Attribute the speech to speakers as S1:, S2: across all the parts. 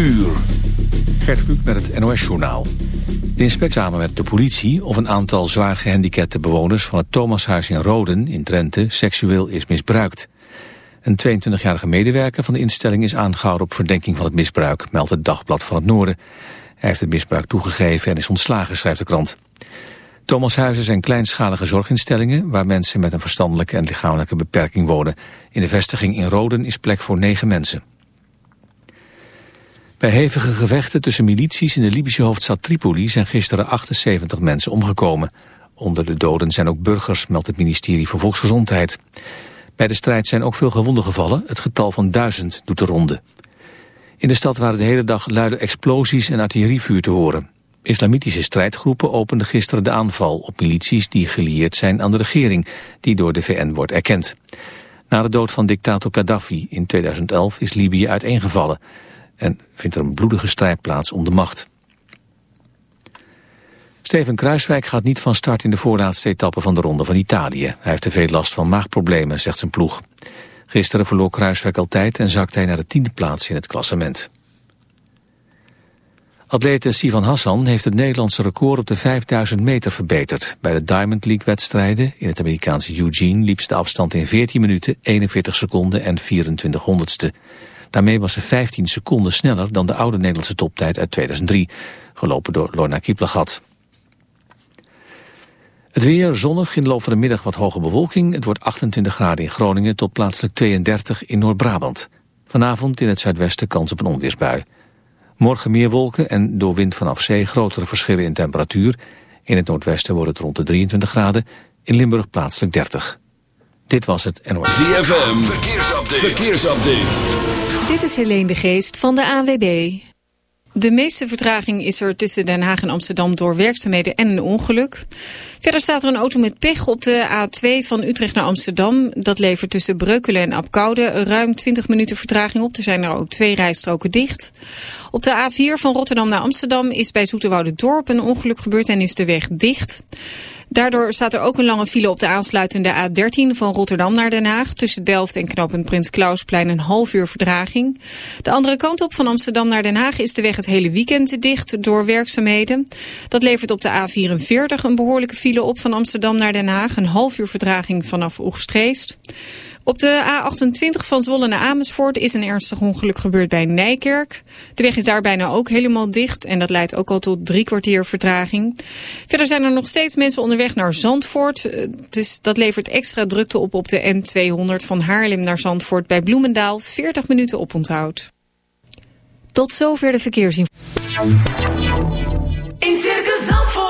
S1: uur. Gert Kluk met het NOS-journaal. De inspectie samen met de politie of een aantal zwaar gehandicapte bewoners van het Thomashuis in Roden in Drenthe seksueel is misbruikt. Een 22-jarige medewerker van de instelling is aangehouden op verdenking van het misbruik, meldt het Dagblad van het Noorden. Hij heeft het misbruik toegegeven en is ontslagen, schrijft de krant. Thomashuizen zijn kleinschalige zorginstellingen waar mensen met een verstandelijke en lichamelijke beperking wonen. In de vestiging in Roden is plek voor negen mensen. Bij hevige gevechten tussen milities in de Libische hoofdstad Tripoli zijn gisteren 78 mensen omgekomen. Onder de doden zijn ook burgers, meldt het ministerie voor Volksgezondheid. Bij de strijd zijn ook veel gewonden gevallen. Het getal van duizend doet de ronde. In de stad waren de hele dag luide explosies en artillerievuur te horen. Islamitische strijdgroepen openden gisteren de aanval op milities die gelieerd zijn aan de regering, die door de VN wordt erkend. Na de dood van dictator Gaddafi in 2011 is Libië uiteengevallen en vindt er een bloedige strijd plaats om de macht. Steven Kruiswijk gaat niet van start in de voorlaatste etappe van de Ronde van Italië. Hij heeft te veel last van maagproblemen, zegt zijn ploeg. Gisteren verloor Kruiswijk al tijd en zakte hij naar de tiende plaats in het klassement. Atlete Sivan Hassan heeft het Nederlandse record op de 5000 meter verbeterd. Bij de Diamond League wedstrijden in het Amerikaanse Eugene liep ze de afstand in 14 minuten, 41 seconden en 24 honderdste. Daarmee was ze 15 seconden sneller dan de oude Nederlandse toptijd uit 2003, gelopen door Lorna Kiplagat. Het weer zonnig, in de loop van de middag wat hoge bewolking. Het wordt 28 graden in Groningen tot plaatselijk 32 in Noord-Brabant. Vanavond in het zuidwesten kans op een onweersbui. Morgen meer wolken en door wind vanaf zee grotere verschillen in temperatuur. In het noordwesten wordt het rond de 23 graden, in Limburg plaatselijk 30. Dit was het NOS.
S2: ZFM, verkeersupdate. verkeersupdate.
S3: Dit is Helene de Geest van de AWB. De meeste vertraging is er tussen Den Haag en Amsterdam door werkzaamheden en een ongeluk. Verder staat er een auto met pech op de A2 van Utrecht naar Amsterdam. Dat levert tussen Breukelen en Apkoude ruim 20 minuten vertraging op. Er zijn er ook twee rijstroken dicht. Op de A4 van Rotterdam naar Amsterdam is bij Dorp een ongeluk gebeurd en is de weg dicht. Daardoor staat er ook een lange file op de aansluitende A13 van Rotterdam naar Den Haag. Tussen Delft en knooppunt Prins Klausplein een half uur verdraging. De andere kant op van Amsterdam naar Den Haag is de weg het hele weekend dicht door werkzaamheden. Dat levert op de A44 een behoorlijke file op van Amsterdam naar Den Haag. Een half uur verdraging vanaf Oegstreest. Op de A28 van Zwolle naar Amersfoort is een ernstig ongeluk gebeurd bij Nijkerk. De weg is daar bijna ook helemaal dicht en dat leidt ook al tot drie kwartier vertraging. Verder zijn er nog steeds mensen onderweg naar Zandvoort. Dus dat levert extra drukte op op de N200 van Haarlem naar Zandvoort bij Bloemendaal. 40 minuten oponthoud. Tot zover de verkeersinformatie.
S4: In Circus Zandvoort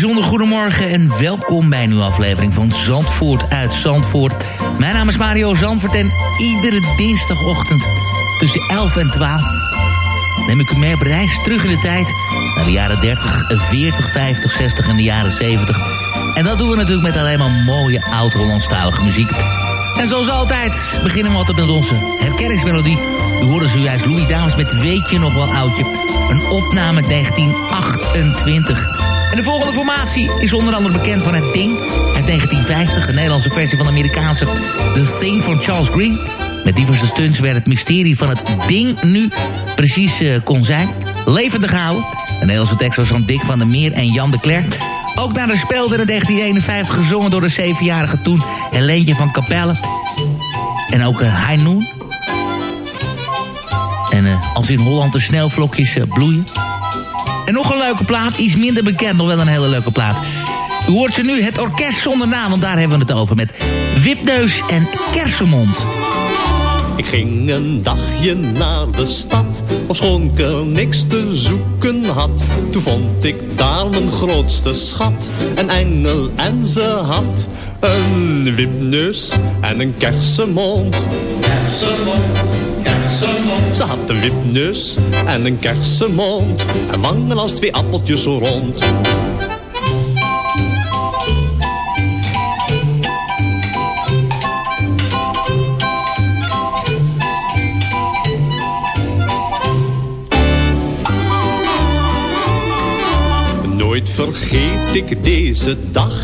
S5: Bijzonder goedemorgen en welkom bij een nieuwe aflevering van Zandvoort uit Zandvoort. Mijn naam is Mario Zandvoort en iedere dinsdagochtend tussen 11 en 12 neem ik u mee op reis terug in de tijd naar de jaren 30, 40, 50, 60 en de jaren 70. En dat doen we natuurlijk met alleen maar mooie oud-Hollandstalige muziek. En zoals altijd beginnen we altijd met onze herkenningsmelodie. U hoorde zojuist Louis Dames met Weet je nog wel oudje? Een opname uit 1928. En de volgende formatie is onder andere bekend van het Ding uit 1950. Een Nederlandse versie van de Amerikaanse The Thing van Charles Green. Met diverse stunts werd het mysterie van het Ding nu precies eh, kon zijn. Levendig gehouden. De Nederlandse tekst was van Dick van der Meer en Jan de Klerk. Ook naar de speelde in 1951 gezongen door de zevenjarige toen Helentje van Capelle. En ook uh, High Noon. En eh, als in Holland de sneeuwvlokjes eh, bloeien. En nog een leuke plaat, iets minder bekend, nog wel een hele leuke plaat. U hoort ze nu, het orkest zonder naam, want daar hebben we het over. Met Wipneus en Kersenmond.
S6: Ik ging een dagje naar de stad, ofschoon ik er niks te zoeken had. Toen vond ik daar mijn grootste schat, een engel en ze had een wipneus en een kersenmond. Kersenmond, kersenmond. Ze had een wipneus en een kersenmond, en wangen als twee appeltjes zo rond. Nooit vergeet ik deze dag.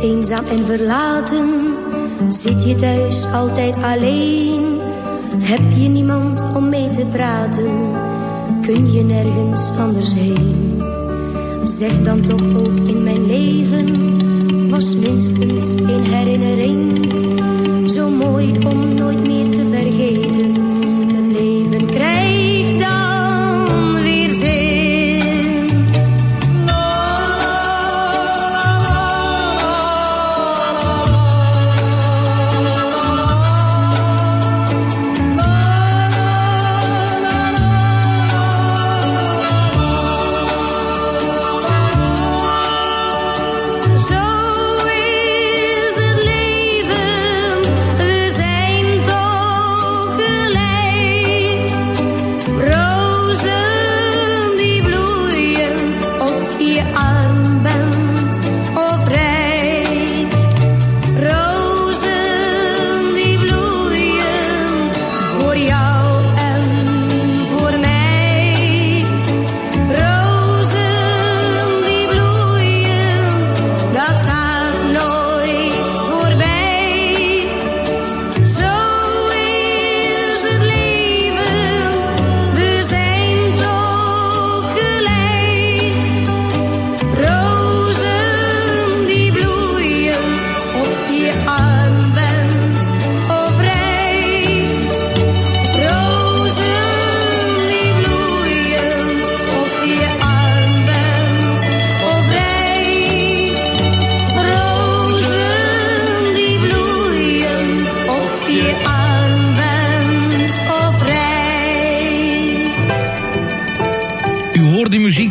S7: Eenzaam en verlaten? Zit je thuis altijd alleen? Heb je niemand om mee te praten? Kun je nergens anders heen? Zeg dan toch ook in mijn leven was minstens een herinnering. Zo mooi om nooit meer te vergeten.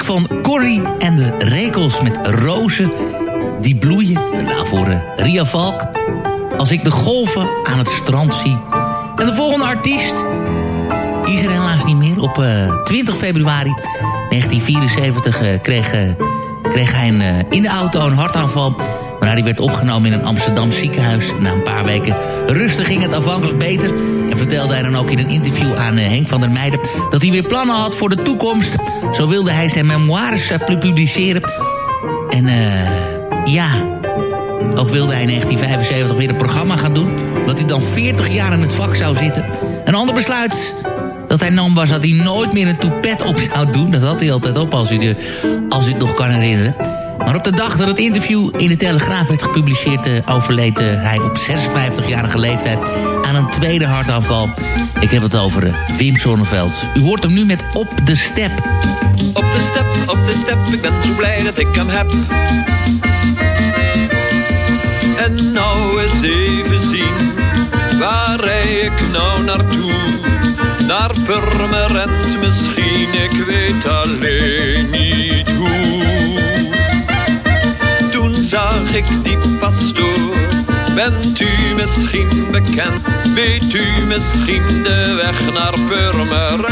S5: Van Corrie en de Rekels met rozen die bloeien. En daarvoor eh, Ria Valk. Als ik de golven aan het strand zie. En de volgende artiest is er helaas niet meer. Op eh, 20 februari 1974 eh, kreeg, eh, kreeg hij eh, in de auto een hartaanval. Waarna hij werd opgenomen in een Amsterdam ziekenhuis. Na een paar weken rustig ging het afhankelijk beter. En vertelde hij dan ook in een interview aan eh, Henk van der Meijden... dat hij weer plannen had voor de toekomst. Zo wilde hij zijn memoires eh, publiceren. En eh ja, ook wilde hij in 1975 weer een programma gaan doen. Omdat hij dan 40 jaar in het vak zou zitten. Een ander besluit dat hij nam was dat hij nooit meer een toepet op zou doen. Dat had hij altijd op als u, de, als u het nog kan herinneren. Maar op de dag dat het interview in de Telegraaf werd gepubliceerd... eh, overleed eh, hij op 56-jarige leeftijd aan een tweede hartaanval. Ik heb het over eh, Wim Sonneveld. U hoort hem nu met Op de Step.
S8: Op de step, op de step, ik ben zo blij dat ik hem heb. En nou eens even zien, waar rij ik nou naartoe? Naar Purmerend misschien, ik weet alleen niet zag ik die pastoor, bent u misschien bekend? Weet u misschien de weg naar Purmerend?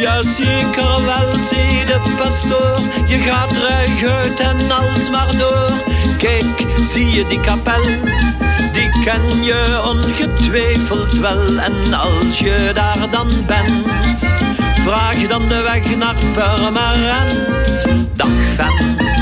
S8: Ja, zeker wel, zei de pastoor. Je gaat ruig en als maar door. Kijk, zie je die kapel? Die ken je ongetwijfeld wel. En als je daar dan bent, vraag dan de weg naar Purmerend. Dag vent.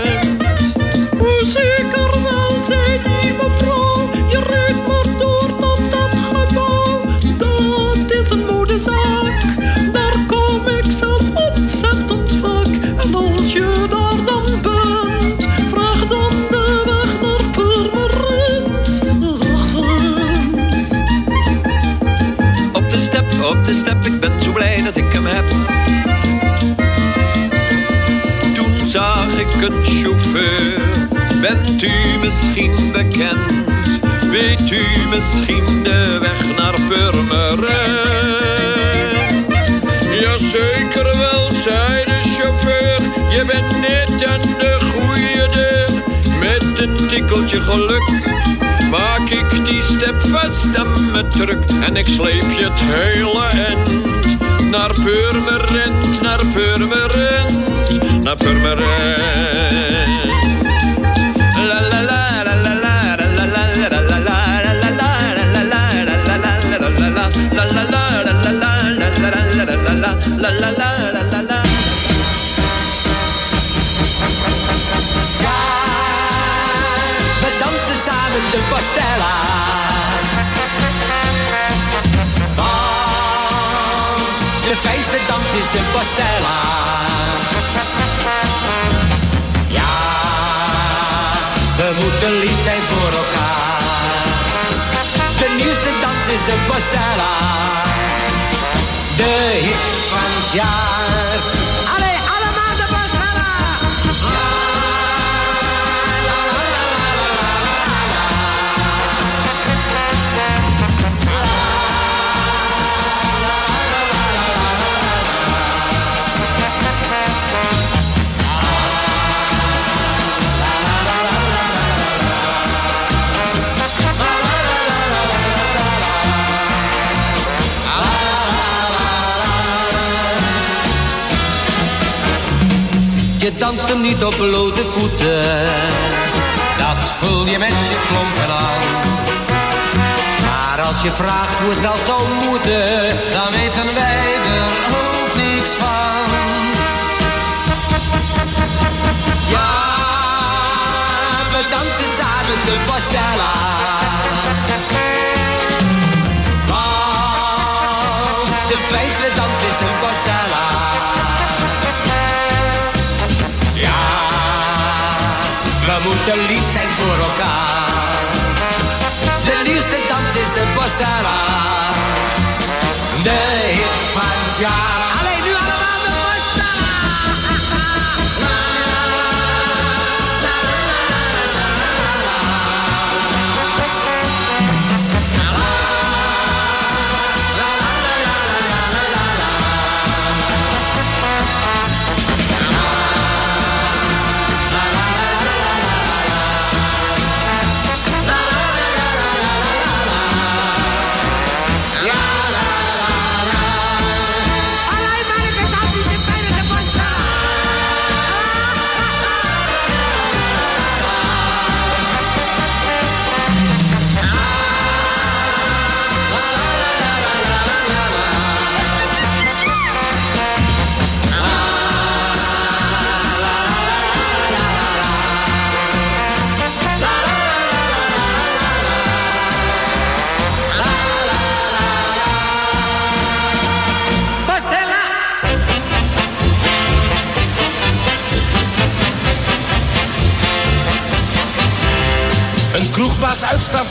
S8: Ik ben zo blij dat ik hem heb. Toen zag ik een chauffeur, bent u misschien bekend? Weet u misschien de weg naar Purmerend? Jazeker wel, zei de chauffeur, je bent net aan de goede deur. Met een tikkeltje geluk maak ik die step vast aan mijn truck. En ik sleep je het hele end naar Purmerend, naar Purmerend, naar Purmerend. La la la la la
S9: samen de pastella. Want de fijnste dans is de pastella. Ja, we moeten lief zijn voor elkaar. De nieuwste dans is de pastella. De hit van het jaar. Je danst hem niet op blote voeten, dat voel je met je klompen aan. Maar als je vraagt hoe het wel zou moeten, dan weten wij er ook niks van. Ja, we dansen samen de pastella. Want de fijnste dans is een pastella. We moeten lief zijn voor elkaar. De liefste dans is de Bostara. De hit van.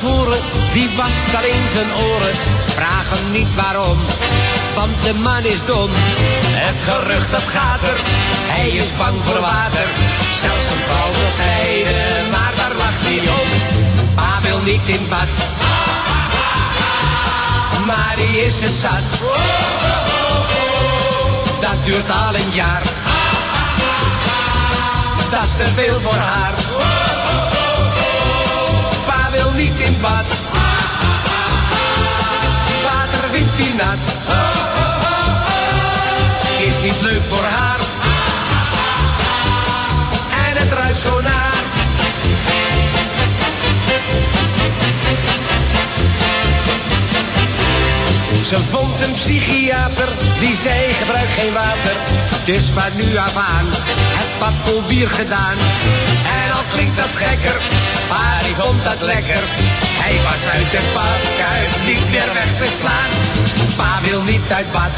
S9: Stavoren, die wast alleen zijn oren. Vraag hem niet waarom, want de man is dom. Het gerucht dat gaat er, hij is bang voor water. Zelfs een vrouw wil scheiden, maar daar lacht hij om. Pa wil niet in bad, maar die is het zat. Dat duurt al een jaar, dat is te veel voor haar. Niet in bad. Water vindt hij nat. Is niet leuk voor haar. zo naar. Ze vond een psychiater die zei gebruik geen water. Dus van nu af aan het pad vol bier gedaan. En al klinkt dat gekker, maar die vond dat lekker. Hij was uit de badkuip niet meer weg te slaan. Pa wil niet uit bad,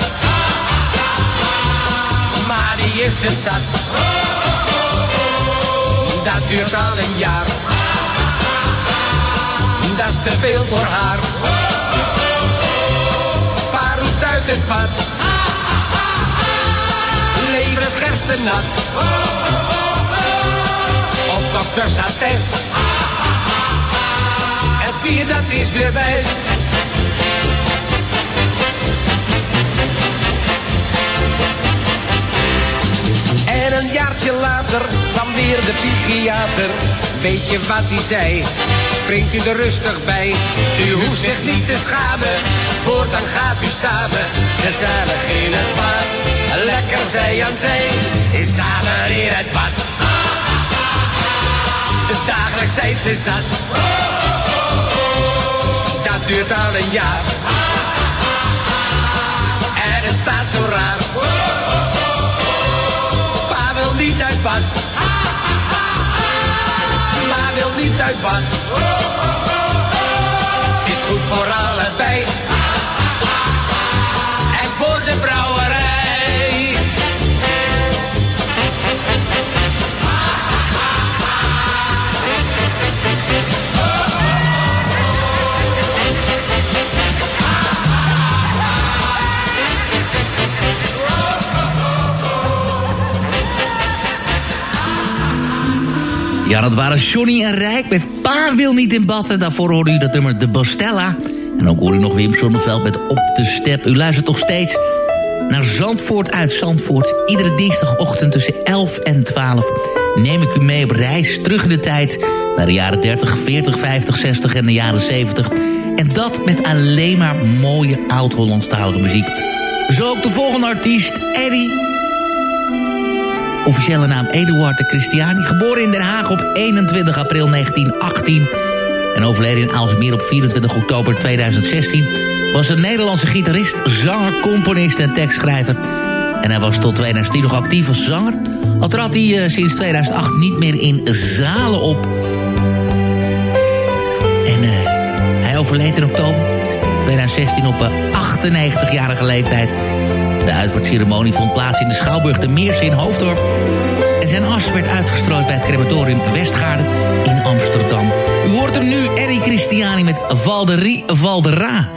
S9: maar die is het zat. Dat duurt al een jaar. Dat is te veel voor haar. Pa roept uit het bad. Lever het gersten nat. Op doktersattest. Het bier dat is weer best. En een jaartje later kwam weer de psychiater. Weet je wat hij zei? Springt u er rustig bij. U hoeft zich niet te schamen. Voortaan gaat u samen. Gezellig in het bad. Lekker zij aan zij. Is samen in het bad. Dagelijks zijn ze zat. Dat duurt al een jaar. En het staat zo raar. Pa wil niet uit bad. Ma wil niet uit bad. Voor allebei. En voor de brouwerij.
S5: Ja, dat waren Johnny en Rijk met Wil niet in bad. Daarvoor hoorde u dat nummer De Bostella. En ook hoor u nog Wim Sonneveld met Op de Step. U luistert toch steeds naar Zandvoort uit Zandvoort. Iedere dinsdagochtend tussen 11 en 12 neem ik u mee op reis terug in de tijd... naar de jaren 30, 40, 50, 60 en de jaren 70. En dat met alleen maar mooie oud-Hollandstalige muziek. Zo ook de volgende artiest, Eddie Officiële naam Eduard de Christiani. Geboren in Den Haag op 21 april 1918. En overleden in Aalsmeer op 24 oktober 2016. Was een Nederlandse gitarist, zanger, componist en tekstschrijver. En hij was tot 2010 nog actief als zanger. Al trad hij uh, sinds 2008 niet meer in zalen op. En uh, hij overleed in oktober 2016 op uh, 98-jarige leeftijd. De uitvaartceremonie vond plaats in de Schouwburg de Meerse in Hoofddorp. En zijn as werd uitgestrooid bij het crematorium Westgaarden in Amsterdam. U hoort hem nu, Errie Christiani met Valderie Valdera.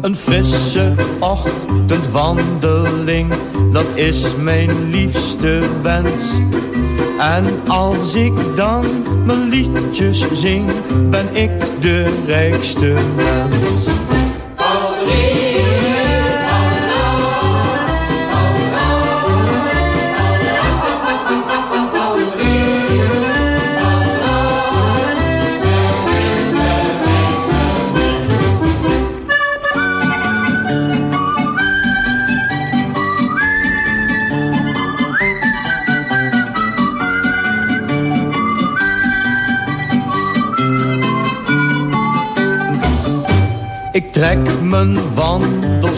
S10: Een frisse ochtendwandeling, dat is mijn liefste wens. En als ik dan mijn liedjes zing, ben ik de rijkste mens.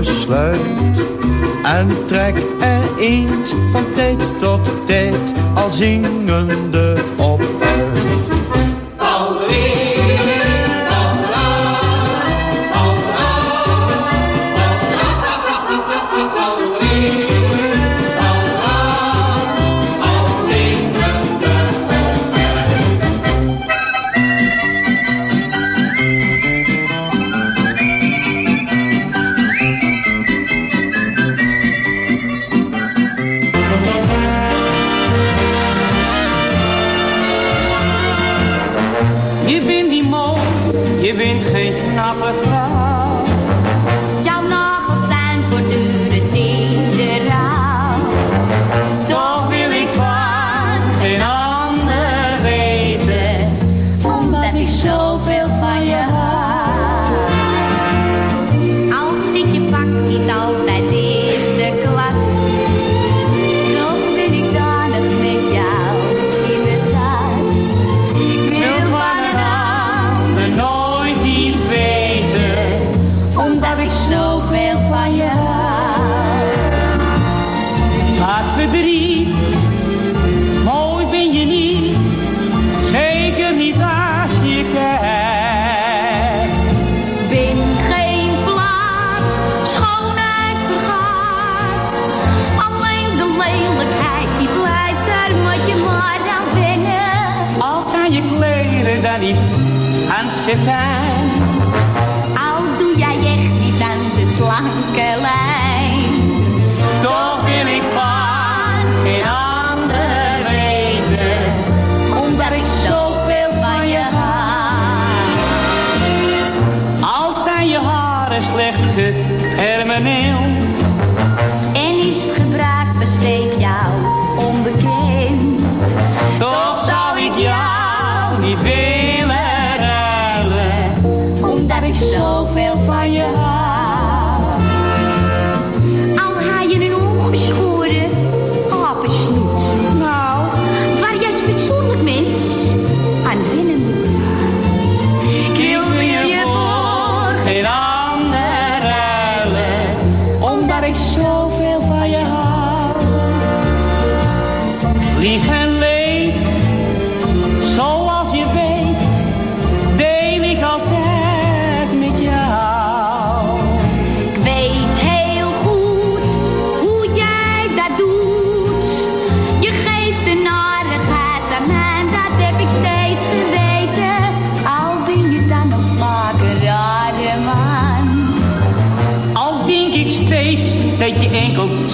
S10: Besluit. En trek er eens van tijd tot tijd al zingende
S11: bent geen knappe Al
S12: doe jij echt niet aan de slanke lijn.
S11: Toch wil ik van geen ander weten,
S12: Omdat ik zoveel van je hou.
S11: al zijn je haren slecht gepermanent.
S12: En is het gebruik se jou onbekend.
S11: Toch zou ik jou niet willen
S12: van je hou. Al haal je een ongeschoren lappersnoet.
S11: nou,
S12: Waar jij fatsoenlijk mens aan wennen moet.
S11: ik wil je voor geen ander ruilen,
S12: Omdat ik zoveel van je hou.
S11: lief en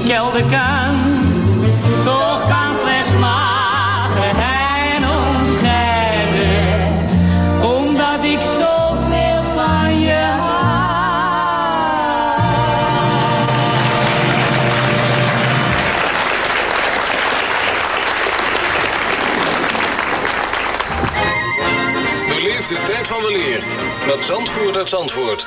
S11: kan, toch kan slechts magerheid ons scheiden, omdat ik zoveel van je.
S13: Beleef de tijd van weleer met Zandvoort uit Zandvoort.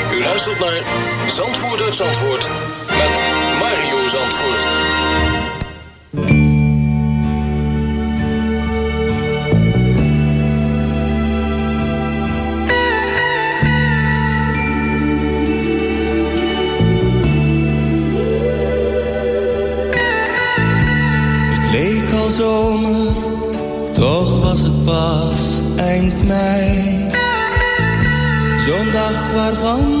S13: U luistert naar Zandvoort uit Zandvoort met Mario Zandvoort.
S14: Het leek al zomer, toch was het pas eind mei. Zo'n dag waarvan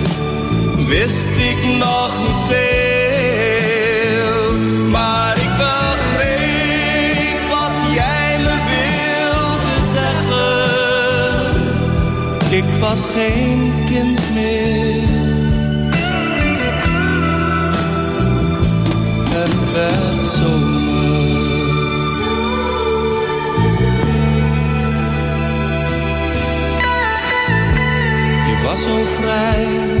S14: wist ik nog niet veel. Maar ik begreep wat jij me wilde zeggen. Ik was geen kind meer. Het werd zomer. Je was zo vrij,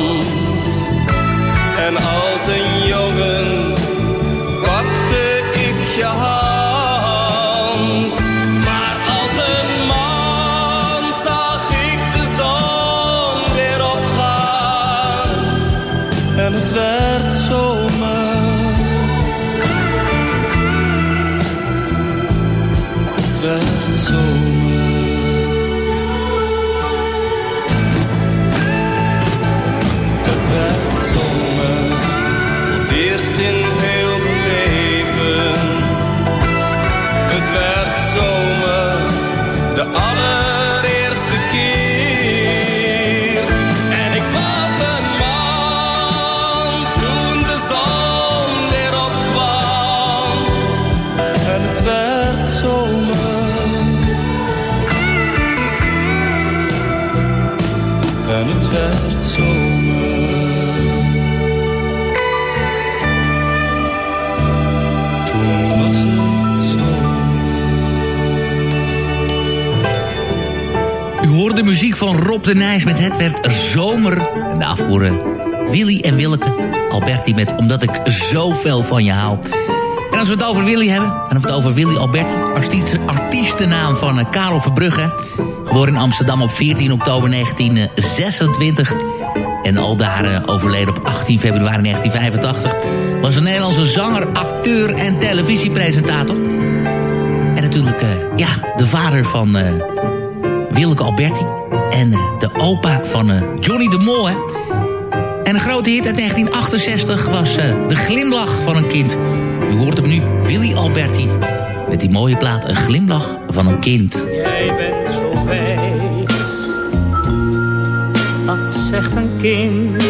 S14: En als een jongen En het werd zomer. Toen was het
S5: U hoorde de muziek van Rob de Nijs met Het werd zomer. En daarvoor eh, Willy en Willeke. Alberti met Omdat ik zoveel van je hou. En als we het over Willy hebben, hebben we het over Willy Alberti. Artiest, artiestennaam van eh, Karel Verbrugge. Geboren in Amsterdam op 14 oktober 1926. En al daar eh, overleden op 18 februari 1985. Was een Nederlandse zanger, acteur en televisiepresentator. En natuurlijk, eh, ja, de vader van eh Willeke Alberti. En eh, de opa van eh, Johnny de Mol. En een grote hit uit 1968 was eh, De Glimlach van een Kind. U hoort hem nu, Willy Alberti. Met die mooie plaat Een Glimlach van een Kind.
S11: Jij bent zo wijs, dat zegt een kind.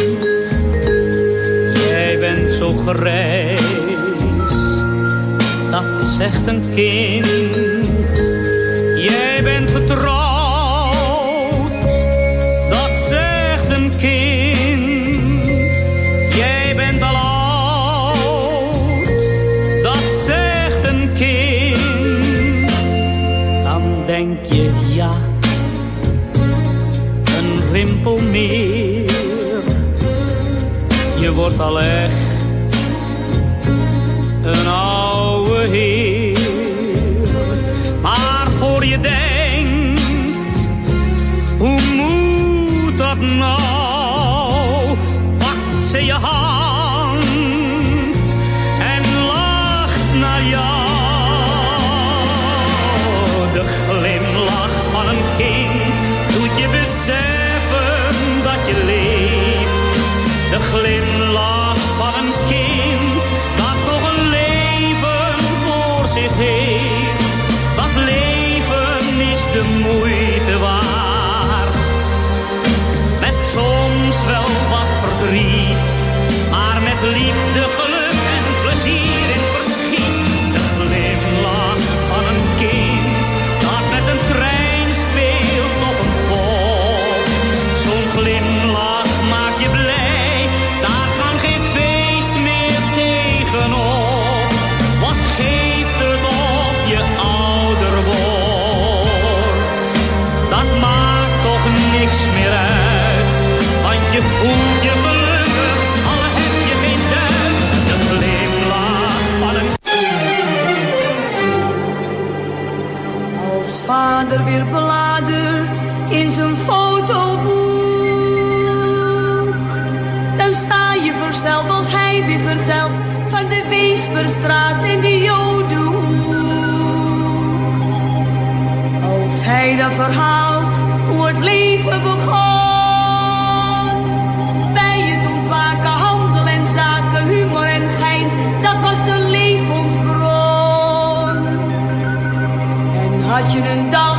S11: Jij bent zo grijs, dat zegt een kind. Wordt al echt
S15: de Weesperstraat in de
S16: Jodenhoek. Als hij dan verhaalt hoe het leven begon. Bij het ontwaken, handel en zaken, humor en gein, dat was de levensbron. En had je een dag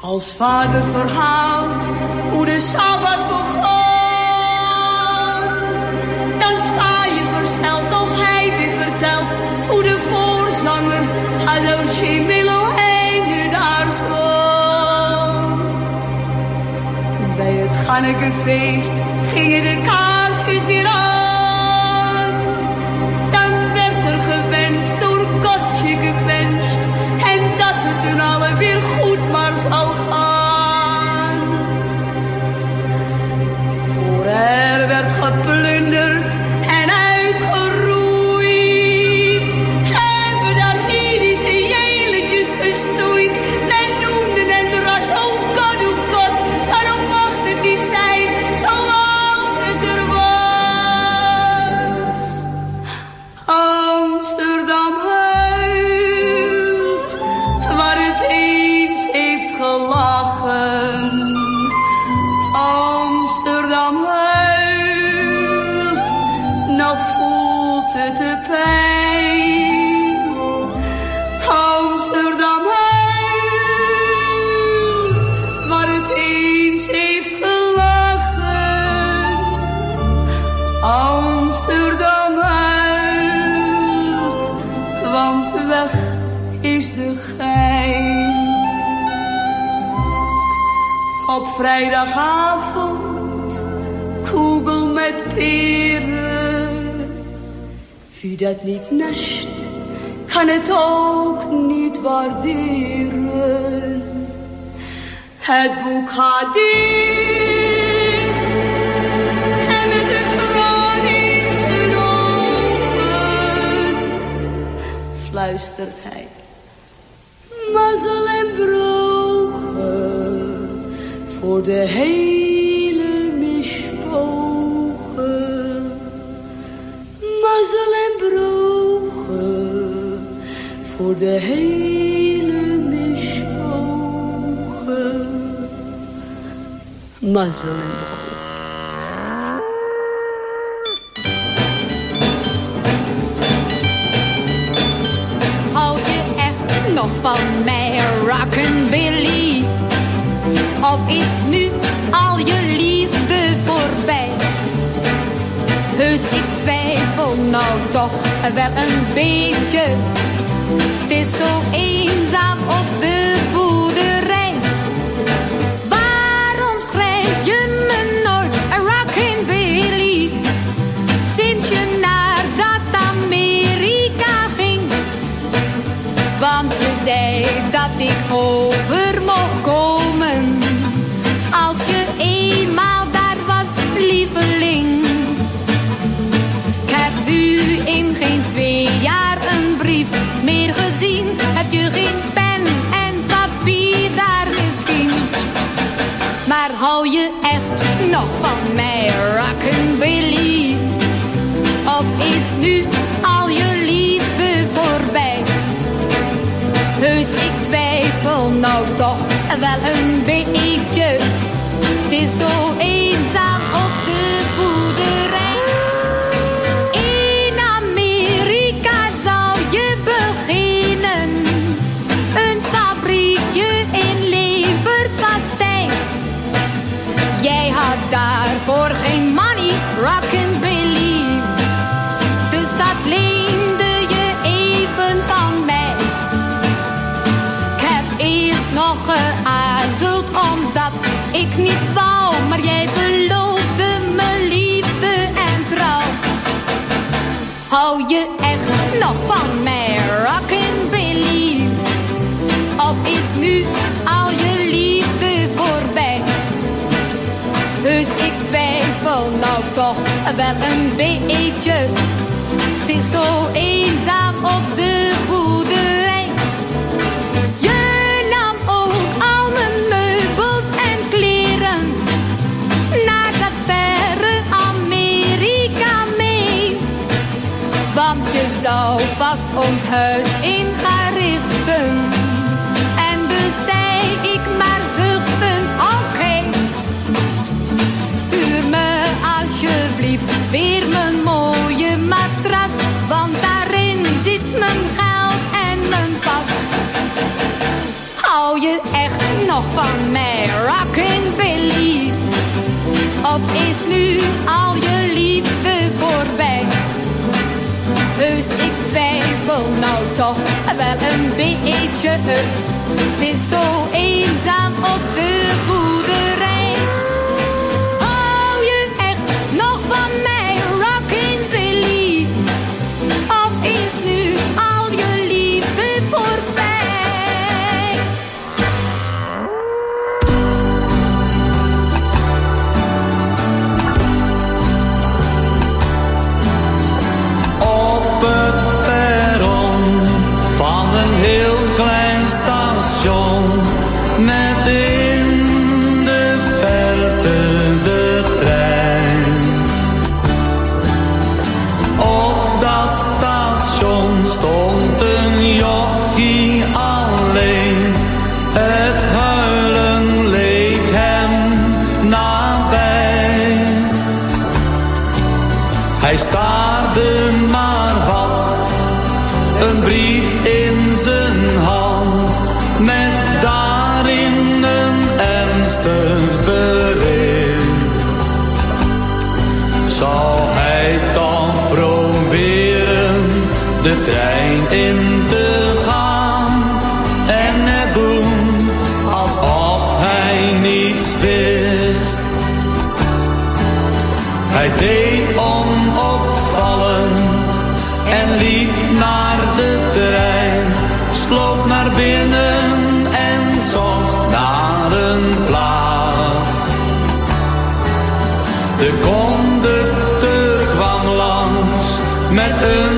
S16: Als vader verhaalt hoe de Sabbat begon, dan sta je versteld als hij weer vertelt hoe de voorzanger Hadosje nu daar stond. Bij het Gannekefeest gingen de kaarsjes weer aan. vrijdagavond kogel met peren. Wie dat niet nest, kan het ook niet waarderen. Het boek gaat en met de troon fluistert hij. Mazzelen. voor de hele mispogen. Mazzel en brogen voor de hele mispogen. Mazzel en brogen.
S17: Hou je echt nog van mij?
S4: Is nu al je liefde voorbij? Heus, ik twijfel nou toch wel een beetje. Het is zo eenzaam op de boerderij. Waarom schrijf je me nooit een rockabilly? Sinds je naar dat Amerika ging. Want je zei dat ik over lieveling. Ik heb nu in geen twee jaar een brief meer gezien. Heb je geen pen en papier daar misschien? Maar hou je echt nog van mij, rockabilly? Of is nu al je liefde voorbij? Heus, ik twijfel nou toch wel een beetje. Het is zo eenzaam op In Amerika zou je beginnen. Een fabriekje in leverpastei. Jij had daarvoor geen money, rockabilly. Dus dat leende je even van mij. Ik heb eerst nog geaarzeld omdat ik niet wou. Hou je echt nog van mij, rockabilly? Of is nu al je liefde voorbij? Dus ik twijfel nou toch wel een beetje. Het is zo eenzaam op de. Zou vast ons huis in gaan richten. En dus zei ik maar zuchten, oké. Stuur me alsjeblieft weer mijn mooie matras. Want daarin zit mijn geld en mijn pas. Hou je echt nog van mij, rockabilly? Of is nu al je ik twijfel nou toch wel een beetje. Het is zo eenzaam op de boerderij.
S18: Een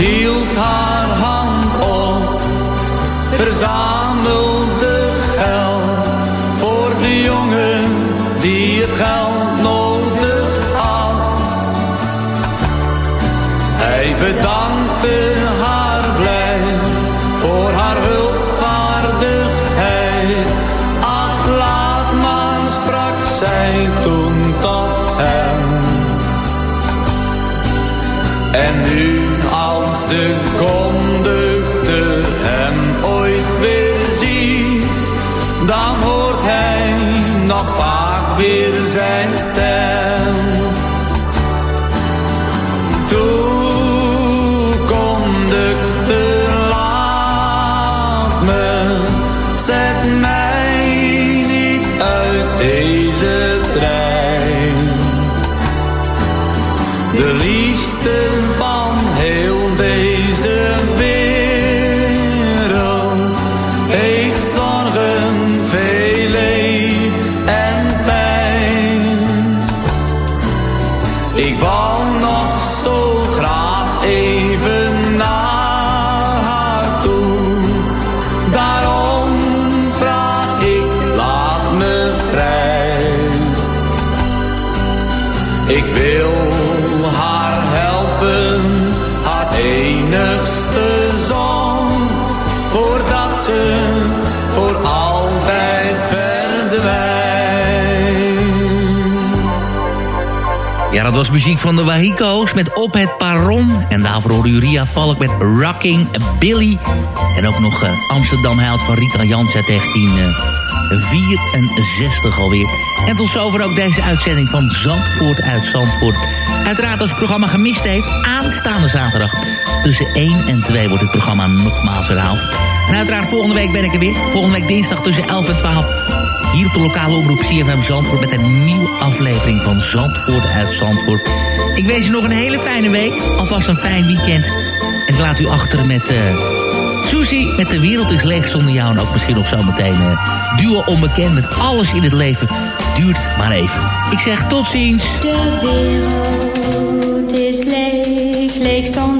S18: Hield haar hand op, verzamelde geld voor de jongen die het geld
S5: muziek van de Wahiko's met Op het Paron. En daarvoor hoorde Ria Valk met Rocking Billy. En ook nog eh, Amsterdam Held van Rita Jans uit 1964 alweer. En tot zover ook deze uitzending van Zandvoort uit Zandvoort. Uiteraard als het programma gemist heeft, aanstaande zaterdag. Tussen 1 en 2 wordt het programma nogmaals herhaald. En uiteraard volgende week ben ik er weer. Volgende week dinsdag tussen 11 en 12 hier op de lokale omroep CFM Zandvoort... met een nieuwe aflevering van Zandvoort uit Zandvoort. Ik wens u nog een hele fijne week. Alvast een fijn weekend. En ik laat u achter met eh Susie met De Wereld is Leeg Zonder Jou. En ook misschien nog zometeen uh, Duo Onbekend met Alles in het Leven. Duurt maar even. Ik zeg tot ziens.
S7: De wereld is leeg, leeg zonder